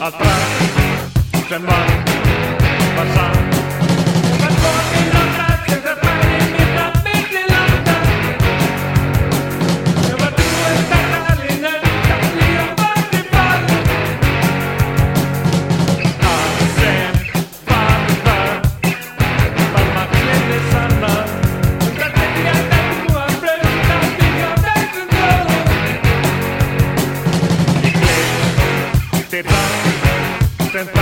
Atrás, San Juan. te vas, te.